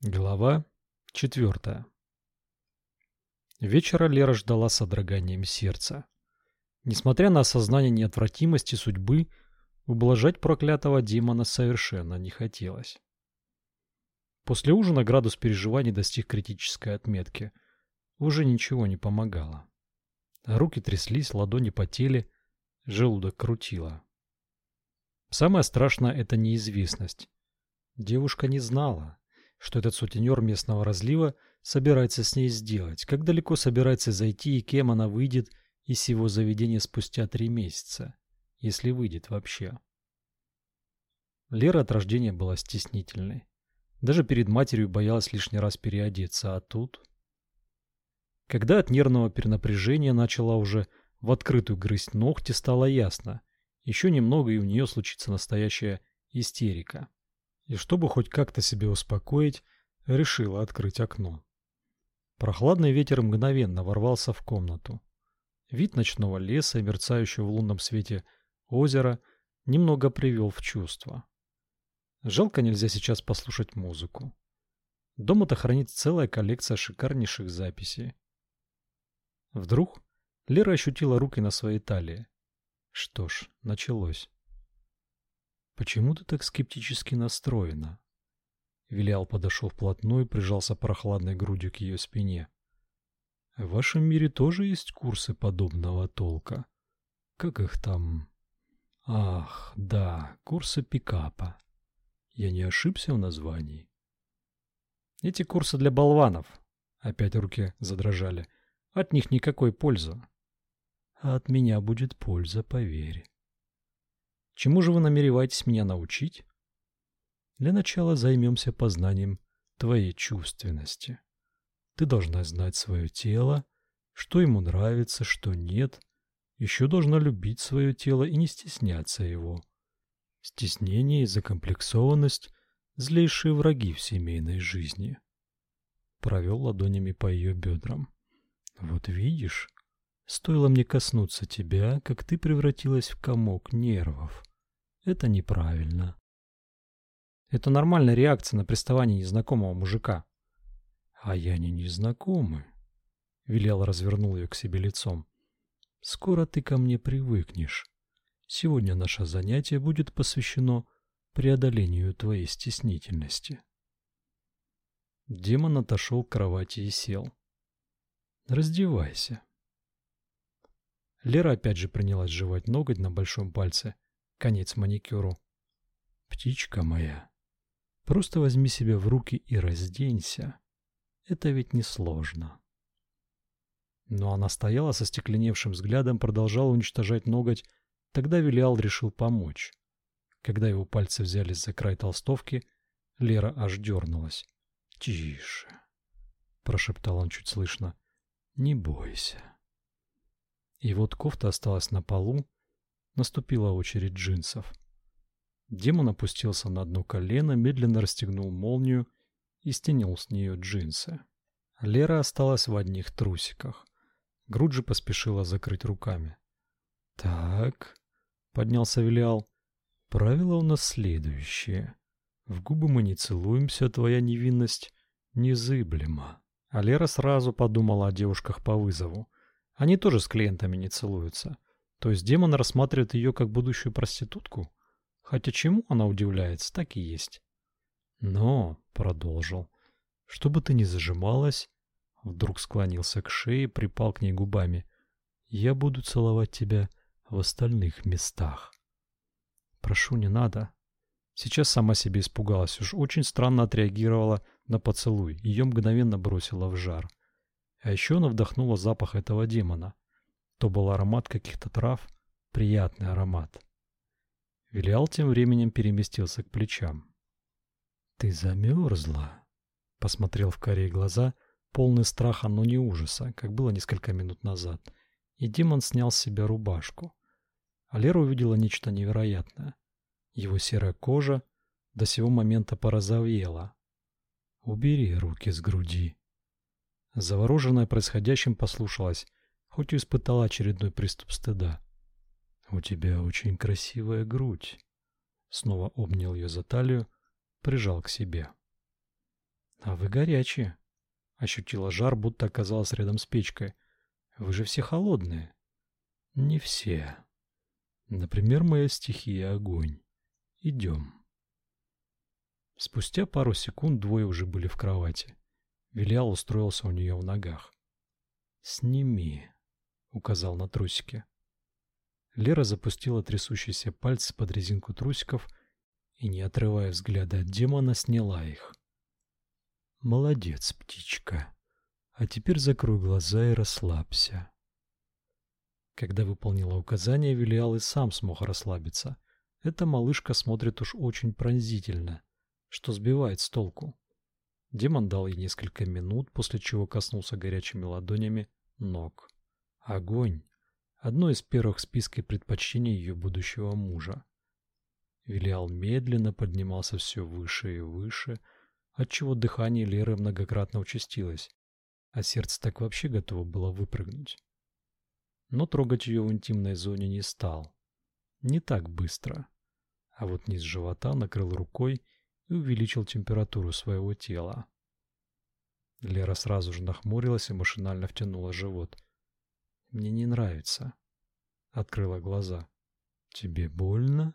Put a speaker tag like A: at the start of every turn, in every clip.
A: Глава четвертая. Вечера Лера ждала с содроганием сердца. Несмотря на осознание неотвратимости судьбы, ублажать проклятого демона совершенно не хотелось. После ужина градус переживаний достиг критической отметки. Уже ничего не помогало. Руки тряслись, ладони потели, желудок крутило. Самое страшное это неизвестность. Девушка не знала, что этот сутенер местного разлива собирается с ней сделать, как далеко собирается зайти и кем она выйдет из его заведения спустя три месяца, если выйдет вообще. Лера от рождения была стеснительной. Даже перед матерью боялась лишний раз переодеться, а тут... Когда от нервного перенапряжения начала уже в открытую грызть ногти, стало ясно. Еще немного, и у нее случится настоящая истерика и чтобы хоть как-то себя успокоить, решила открыть окно. Прохладный ветер мгновенно ворвался в комнату. Вид ночного леса мерцающего в лунном свете озера немного привел в чувство. Жалко нельзя сейчас послушать музыку. Дома-то хранится целая коллекция шикарнейших записей. Вдруг Лера ощутила руки на своей талии. Что ж, началось. Почему ты так скептически настроена? Вилиал подошел вплотную и прижался прохладной грудью к ее спине. В вашем мире тоже есть курсы подобного толка. Как их там? Ах, да, курсы пикапа. Я не ошибся в названии. Эти курсы для болванов. Опять руки задрожали. От них никакой пользы. А от меня будет польза, поверь. Чему же вы намереваетесь меня научить? Для начала займемся познанием твоей чувственности. Ты должна знать свое тело, что ему нравится, что нет. Еще должна любить свое тело и не стесняться его. Стеснение и закомплексованность – злейшие враги в семейной жизни. Провел ладонями по ее бедрам. Вот видишь, стоило мне коснуться тебя, как ты превратилась в комок нервов. Это неправильно. Это нормальная реакция на приставание незнакомого мужика. А я не незнакомый. Велел развернул ее к себе лицом. Скоро ты ко мне привыкнешь. Сегодня наше занятие будет посвящено преодолению твоей стеснительности. Демон отошел к кровати и сел. Раздевайся. Лера опять же принялась жевать ноготь на большом пальце Конец маникюру. Птичка моя, просто возьми себя в руки и разденься. Это ведь не сложно. Но она стояла со стекленевшим взглядом, продолжала уничтожать ноготь. Тогда Вилиал решил помочь. Когда его пальцы взялись за край толстовки, Лера аж дернулась. «Тише!» — прошептал он чуть слышно. «Не бойся». И вот кофта осталась на полу, Наступила очередь джинсов. Демон опустился на одно колено, медленно расстегнул молнию и стянул с нее джинсы. Лера осталась в одних трусиках. Грудь же поспешила закрыть руками. «Так», — поднялся Вилиал, — «правило у нас следующее. В губы мы не целуемся, твоя невинность незыблема». А Лера сразу подумала о девушках по вызову. Они тоже с клиентами не целуются. То есть демон рассматривает ее как будущую проститутку? Хотя чему она удивляется, так и есть. Но, продолжил, чтобы ты не зажималась, вдруг склонился к шее, припал к ней губами. Я буду целовать тебя в остальных местах. Прошу, не надо. Сейчас сама себе испугалась, уж очень странно отреагировала на поцелуй. Ее мгновенно бросило в жар. А еще она вдохнула запах этого демона. То был аромат каких-то трав, приятный аромат. Вилиал тем временем переместился к плечам. «Ты замерзла?» Посмотрел в карие глаза, полный страха, но не ужаса, как было несколько минут назад. И демон снял с себя рубашку. А Лера увидела нечто невероятное. Его серая кожа до сего момента порозовела. «Убери руки с груди». Завороженная происходящим послушалась, хоть и испытала очередной приступ стыда. «У тебя очень красивая грудь», — снова обнял ее за талию, прижал к себе. А вы горячие. Ощутила жар, будто оказалась рядом с печкой. Вы же все холодные. Не все. Например, моя стихия огонь. Идем. Спустя пару секунд двое уже были в кровати. Вилиал устроился у нее в ногах. «Сними», — указал на трусики. Лера запустила трясущиеся пальцы под резинку трусиков и, не отрывая взгляда от демона, сняла их. «Молодец, птичка. А теперь закрой глаза и расслабься». Когда выполнила указание, Вилиал и сам смог расслабиться. Эта малышка смотрит уж очень пронзительно, что сбивает с толку. Демон дал ей несколько минут, после чего коснулся горячими ладонями ног. Огонь — одно из первых в списке предпочтений ее будущего мужа. Вилиал медленно поднимался все выше и выше, отчего дыхание Леры многократно участилось, а сердце так вообще готово было выпрыгнуть. Но трогать ее в интимной зоне не стал. Не так быстро. А вот низ живота накрыл рукой и увеличил температуру своего тела. Лера сразу же нахмурилась и машинально втянула живот. Мне не нравится. Открыла глаза. Тебе больно?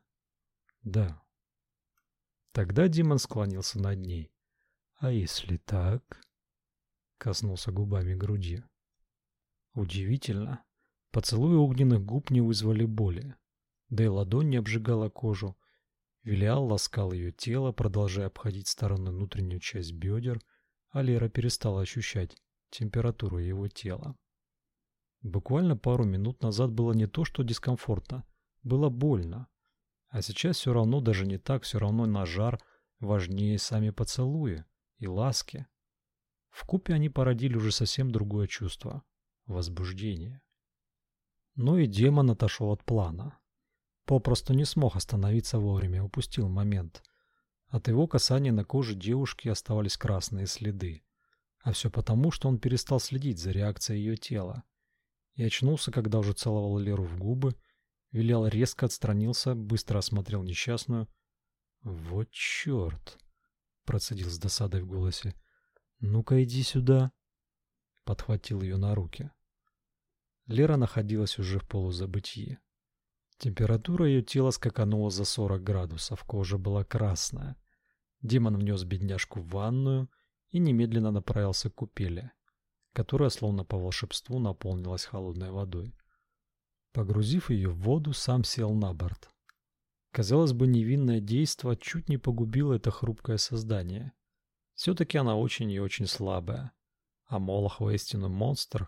A: Да. Тогда Димон склонился над ней. А если так? Коснулся губами груди. Удивительно. Поцелуи огненных губ не вызвали боли. Да и ладонь не обжигала кожу, Вилиал ласкал ее тело, продолжая обходить стороной внутреннюю часть бедер, а Лера перестала ощущать температуру его тела. Буквально пару минут назад было не то, что дискомфортно, было больно. А сейчас все равно даже не так, все равно на жар важнее сами поцелуи и ласки. В купе они породили уже совсем другое чувство возбуждение. Но и демон отошел от плана. Попросту не смог остановиться вовремя, упустил момент. От его касания на коже девушки оставались красные следы. А все потому, что он перестал следить за реакцией ее тела. И очнулся, когда уже целовал Леру в губы, Вилял резко отстранился, быстро осмотрел несчастную. «Вот черт!» — процедил с досадой в голосе. «Ну-ка иди сюда!» Подхватил ее на руки. Лера находилась уже в полузабытии. Температура ее тела скаканула за 40 градусов, кожа была красная. Демон внес бедняжку в ванную и немедленно направился к купели, которая словно по волшебству наполнилась холодной водой. Погрузив ее в воду, сам сел на борт. Казалось бы, невинное действо чуть не погубило это хрупкое создание. Все-таки она очень и очень слабая, а Молох воистину монстр,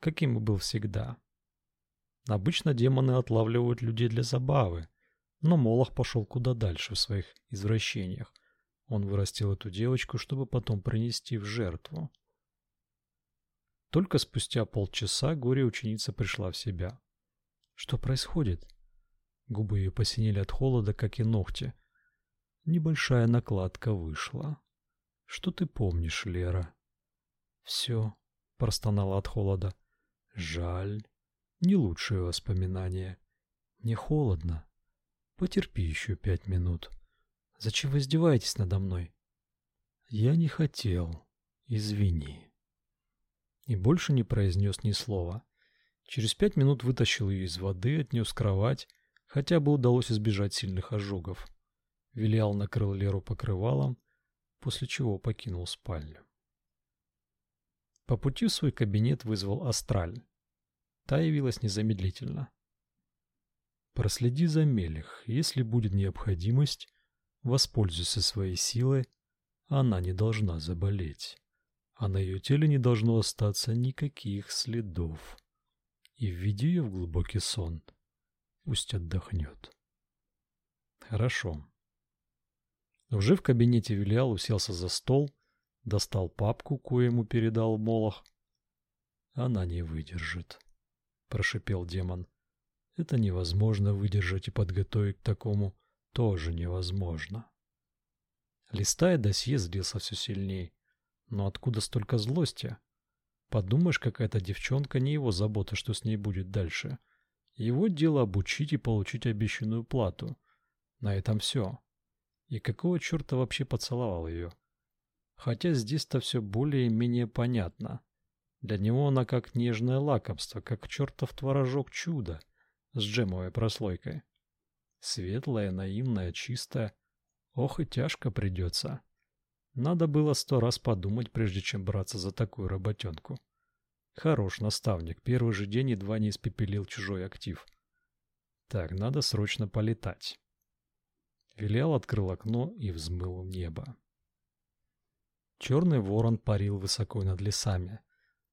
A: каким и был всегда. Обычно демоны отлавливают людей для забавы, но Молох пошел куда дальше в своих извращениях. Он вырастил эту девочку, чтобы потом принести в жертву. Только спустя полчаса горе-ученица пришла в себя. Что происходит? Губы ее посинели от холода, как и ногти. Небольшая накладка вышла. Что ты помнишь, Лера? Все, простонала от холода. Жаль. Не лучшее воспоминание. Мне холодно. Потерпи еще пять минут. Зачем вы издеваетесь надо мной? Я не хотел. Извини. И больше не произнес ни слова. Через пять минут вытащил ее из воды, отнес кровать, хотя бы удалось избежать сильных ожогов. Вилиал накрыл Леру покрывалом, после чего покинул спальню. По пути в свой кабинет вызвал Астраль. Та явилась незамедлительно. Проследи за Мелих. Если будет необходимость, воспользуйся своей силой. Она не должна заболеть. А на ее теле не должно остаться никаких следов. И введи ее в глубокий сон. Пусть отдохнет. Хорошо. Уже в кабинете Вилиал уселся за стол, достал папку, кое ему передал Молох. Она не выдержит. — прошипел демон. «Это невозможно выдержать и подготовить к такому тоже невозможно». Листая досье, злился все сильней. Но откуда столько злости? Подумаешь, какая-то девчонка, не его забота, что с ней будет дальше. Его дело обучить и получить обещанную плату. На этом все. И какого черта вообще поцеловал ее? Хотя здесь-то все более-менее понятно. Для него она как нежное лакомство, как чертов творожок чудо с джемовой прослойкой. Светлая, наивная, чистая. Ох и тяжко придется. Надо было сто раз подумать, прежде чем браться за такую работенку. Хорош наставник, первый же день едва не испепелил чужой актив. Так, надо срочно полетать. Вилиал открыл окно и взмыл в небо. Черный ворон парил высоко над лесами.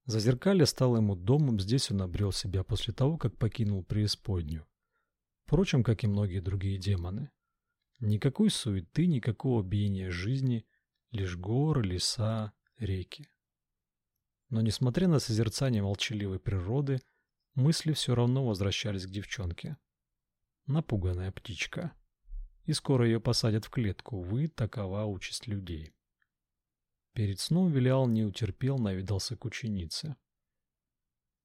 A: Зазеркалье стало ему домом, здесь он обрел себя после того, как покинул преисподнюю. Впрочем, как и многие другие демоны. Никакой суеты, никакого биения жизни, лишь горы, леса, реки. Но несмотря на созерцание молчаливой природы, мысли все равно возвращались к девчонке. Напуганная птичка. И скоро ее посадят в клетку, вы такова участь людей. Перед сном Вилиал не утерпел, навидался к ученице.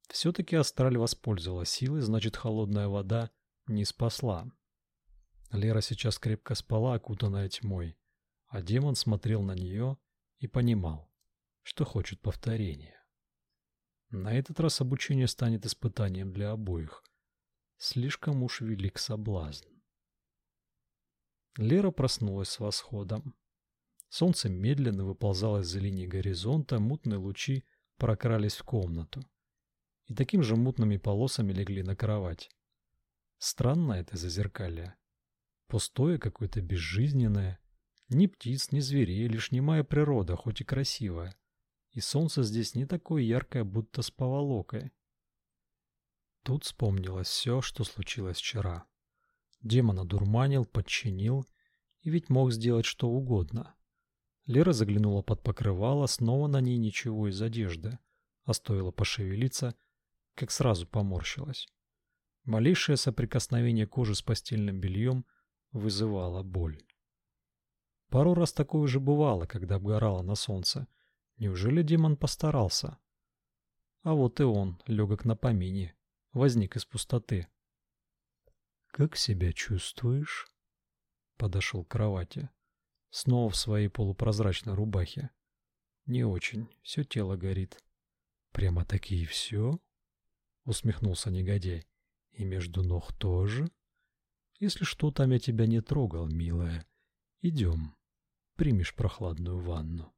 A: Все-таки Астраль воспользовалась силой, значит, холодная вода не спасла. Лера сейчас крепко спала, окутанная тьмой, а демон смотрел на нее и понимал, что хочет повторения. На этот раз обучение станет испытанием для обоих. Слишком уж велик соблазн. Лера проснулась с восходом. Солнце медленно выползало из-за линии горизонта, мутные лучи прокрались в комнату. И таким же мутными полосами легли на кровать. Странно это зазеркалье. Пустое какое-то безжизненное. Ни птиц, ни зверей, лишь немая природа, хоть и красивая. И солнце здесь не такое яркое, будто с поволокой. Тут вспомнилось все, что случилось вчера. Демона дурманил, подчинил и ведь мог сделать что угодно. Лера заглянула под покрывало, снова на ней ничего из одежды, а стоило пошевелиться, как сразу поморщилась. Малейшее соприкосновение кожи с постельным бельем вызывало боль. Пару раз такое уже бывало, когда обгорала на солнце. Неужели демон постарался? А вот и он, легок на помине, возник из пустоты. «Как себя чувствуешь?» Подошел к кровати. Снова в своей полупрозрачной рубахе. Не очень, все тело горит. Прямо такие все? Усмехнулся негодяй. И между ног тоже? Если что, там я тебя не трогал, милая. Идем. Примешь прохладную ванну.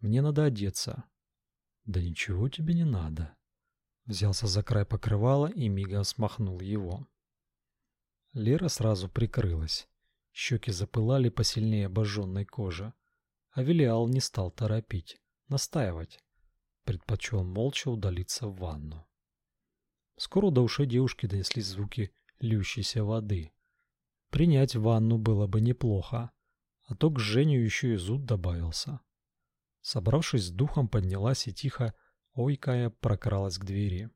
A: Мне надо одеться. Да ничего тебе не надо. Взялся за край покрывала и мигом смахнул его. Лера сразу прикрылась. Щеки запылали посильнее обожженной кожи. А Велиал не стал торопить, настаивать. Предпочел молча удалиться в ванну. Скоро до ушей девушки донеслись звуки льющейся воды. Принять ванну было бы неплохо, а то к Женю еще и зуд добавился. Собравшись с духом, поднялась и тихо, ойкая, прокралась к двери.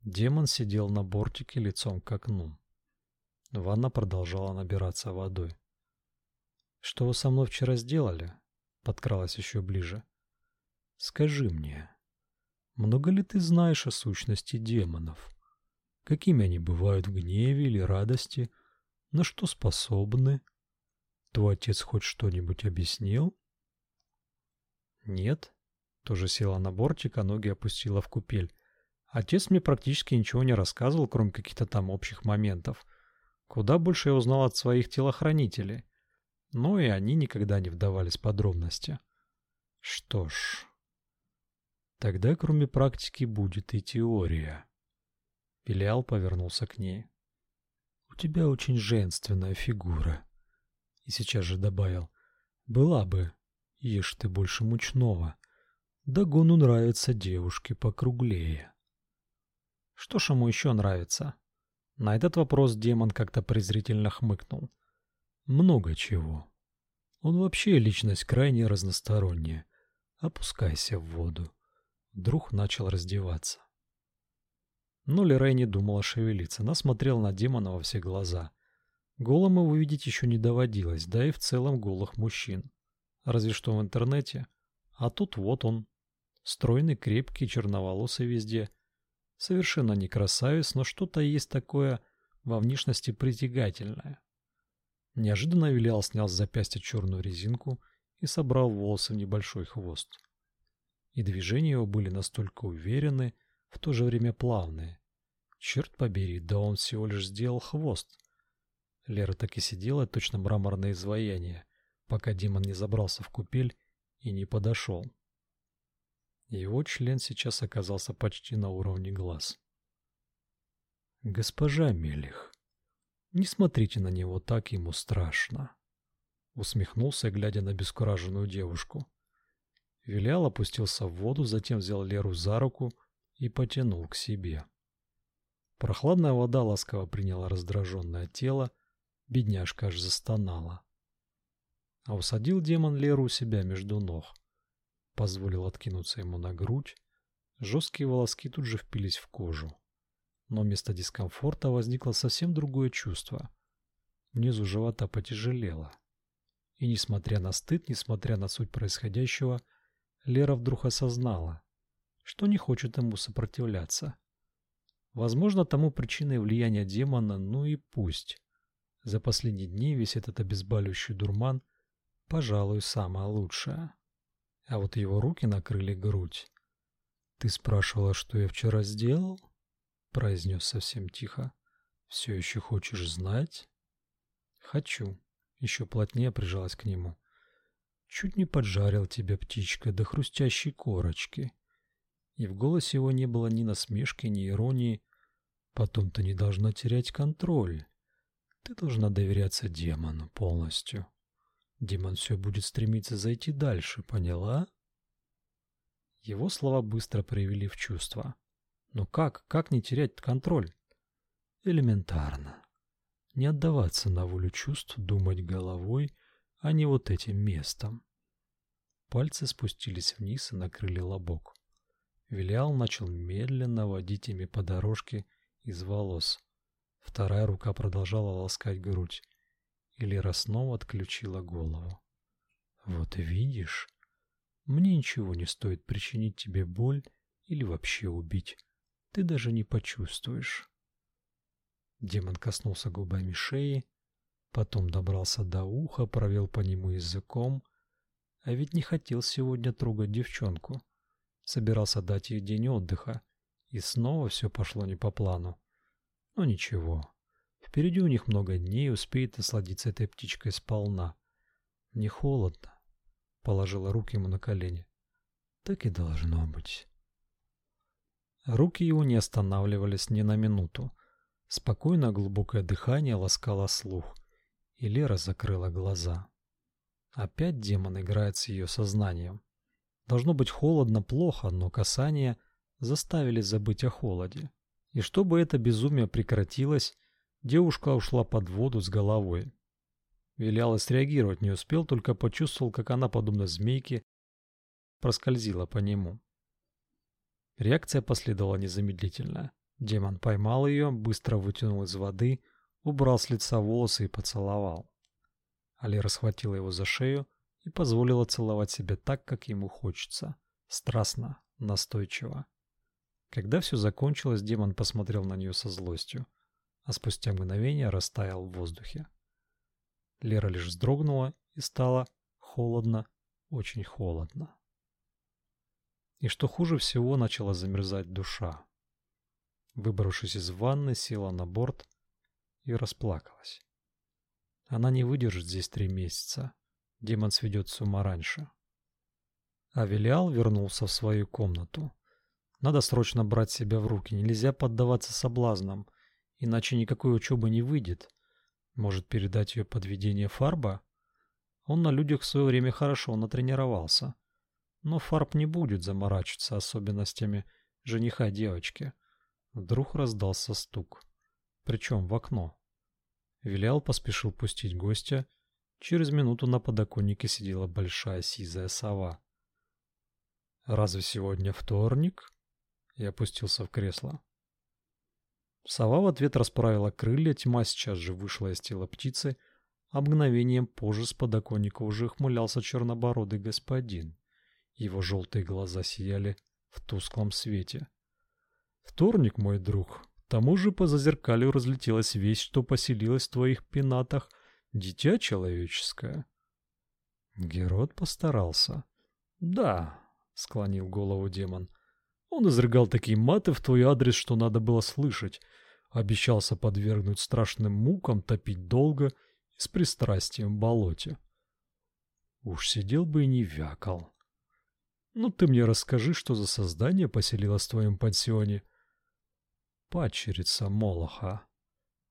A: Демон сидел на бортике лицом к окну. Ванна продолжала набираться водой. «Что вы со мной вчера сделали?» Подкралась еще ближе. «Скажи мне, много ли ты знаешь о сущности демонов? Какими они бывают в гневе или радости? На что способны? Твой отец хоть что-нибудь объяснил?» «Нет», тоже села на бортик, а ноги опустила в купель. Отец мне практически ничего не рассказывал, кроме каких-то там общих моментов. Куда больше я узнал от своих телохранителей. Но и они никогда не вдавались в подробности. Что ж, тогда кроме практики будет и теория. Пелиал повернулся к ней. У тебя очень женственная фигура. И сейчас же добавил: была бы, ешь ты больше мучного. Дагону нравятся девушки покруглее. Что ж ему еще нравится? На этот вопрос демон как-то презрительно хмыкнул. Много чего. Он вообще личность крайне разносторонняя. Опускайся в воду. Вдруг начал раздеваться. Но Лерей не думала шевелиться. Она смотрела на демона во все глаза. Голым его видеть еще не доводилось, да и в целом голых мужчин. Разве что в интернете. А тут вот он. Стройный, крепкий, черноволосый везде – Совершенно не красавец, но что-то есть такое во внешности притягательное. Неожиданно Вилиал снял с запястья черную резинку и собрал волосы в небольшой хвост. И движения его были настолько уверенны, в то же время плавные. Черт побери, да он всего лишь сделал хвост. Лера так и сидела, точно мраморное изваяние, пока Димон не забрался в купель и не подошел. Его член сейчас оказался почти на уровне глаз. «Госпожа Мелих, не смотрите на него так, ему страшно», — усмехнулся, глядя на бескураженную девушку. Вилял опустился в воду, затем взял Леру за руку и потянул к себе. Прохладная вода ласково приняла раздраженное тело, бедняжка аж застонала. А усадил демон Леру у себя между ног. Позволил откинуться ему на грудь. Жесткие волоски тут же впились в кожу. Но вместо дискомфорта возникло совсем другое чувство. Внизу живота потяжелело. И несмотря на стыд, несмотря на суть происходящего, Лера вдруг осознала, что не хочет ему сопротивляться. Возможно, тому причиной влияния демона, ну и пусть. За последние дни весь этот обезболивающий дурман, пожалуй, самое лучшее. А вот его руки накрыли грудь. «Ты спрашивала, что я вчера сделал?» произнес совсем тихо. «Все еще хочешь знать?» «Хочу». Еще плотнее прижалась к нему. Чуть не поджарил тебя, птичка, до хрустящей корочки. И в голосе его не было ни насмешки, ни иронии. Потом ты не должна терять контроль. Ты должна доверяться демону полностью. Демон все будет стремиться зайти дальше, поняла? Его слова быстро привели в чувство. Но как? Как не терять контроль? Элементарно. Не отдаваться на волю чувств, думать головой, а не вот этим местом. Пальцы спустились вниз и накрыли лобок. Вилиал начал медленно водить ими по дорожке из волос. Вторая рука продолжала ласкать грудь. И Лера снова отключила голову. «Вот видишь, мне ничего не стоит причинить тебе боль или вообще убить. Ты даже не почувствуешь». Демон коснулся губами шеи, Потом добрался до уха, провел по нему языком. А ведь не хотел сегодня трогать девчонку. Собирался дать ей день отдыха. И снова все пошло не по плану. Но ничего. Впереди у них много дней, успеет насладиться этой птичкой сполна. Не холодно. Положила руки ему на колени. Так и должно быть. Руки его не останавливались ни на минуту. Спокойно глубокое дыхание ласкало слух и Лера закрыла глаза. Опять демон играет с ее сознанием. Должно быть холодно плохо, но касания заставили забыть о холоде. И чтобы это безумие прекратилось, девушка ушла под воду с головой. Вилялась среагировать не успел, только почувствовал, как она, подобно змейке, проскользила по нему. Реакция последовала незамедлительно. Демон поймал ее, быстро вытянул из воды убрал с лица волосы и поцеловал. Алира схватила его за шею и позволила целовать себя так, как ему хочется, страстно, настойчиво. Когда все закончилось, демон посмотрел на нее со злостью, а спустя мгновение растаял в воздухе. Лера лишь вздрогнула и стало холодно, очень холодно. И что хуже всего, начала замерзать душа. Выбравшись из ванны, села на борт и расплакалась. Она не выдержит здесь три месяца. Демон сведет с ума раньше. А Велиал вернулся в свою комнату. Надо срочно брать себя в руки, нельзя поддаваться соблазнам, иначе никакой учебы не выйдет. Может, передать ее под ведение Фарба? Он на людях в свое время хорошо натренировался. Но Фарб не будет заморачиваться особенностями жениха девочки. Вдруг раздался стук причем в окно. Вилял поспешил пустить гостя. Через минуту на подоконнике сидела большая сизая сова. «Разве сегодня вторник?» Я опустился в кресло. Сова в ответ расправила крылья, тьма сейчас же вышла из тела птицы, а мгновением позже с подоконника уже хмылялся чернобородый господин. Его желтые глаза сияли в тусклом свете. «Вторник, мой друг, тому же по зазеркалью разлетелась весть, что поселилась в твоих пенатах дитя человеческое. Герод постарался. Да, склонил голову демон. Он изрыгал такие маты в твой адрес, что надо было слышать. Обещался подвергнуть страшным мукам, топить долго и с пристрастием в болоте. Уж сидел бы и не вякал. Ну ты мне расскажи, что за создание поселилось в твоем пансионе. Пачерица Молоха.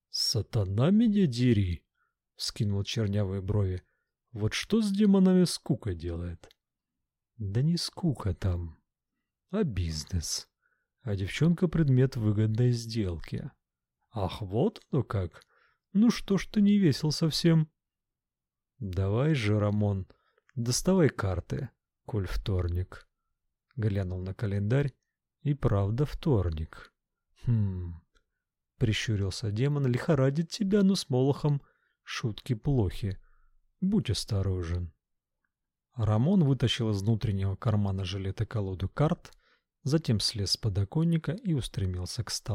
A: Сатана меня дери, скинул чернявые брови. Вот что с демонами скука делает? Да не скука там, а бизнес. А девчонка предмет выгодной сделки. Ах, вот оно как. Ну что ж ты не весел совсем. Давай же, Рамон, доставай карты, коль вторник. Глянул на календарь, и правда вторник. Хм. Прищурился демон, лихорадит тебя, но с Молохом шутки плохи. Будь осторожен. Рамон вытащил из внутреннего кармана жилета колоду карт, затем слез с подоконника и устремился к столу.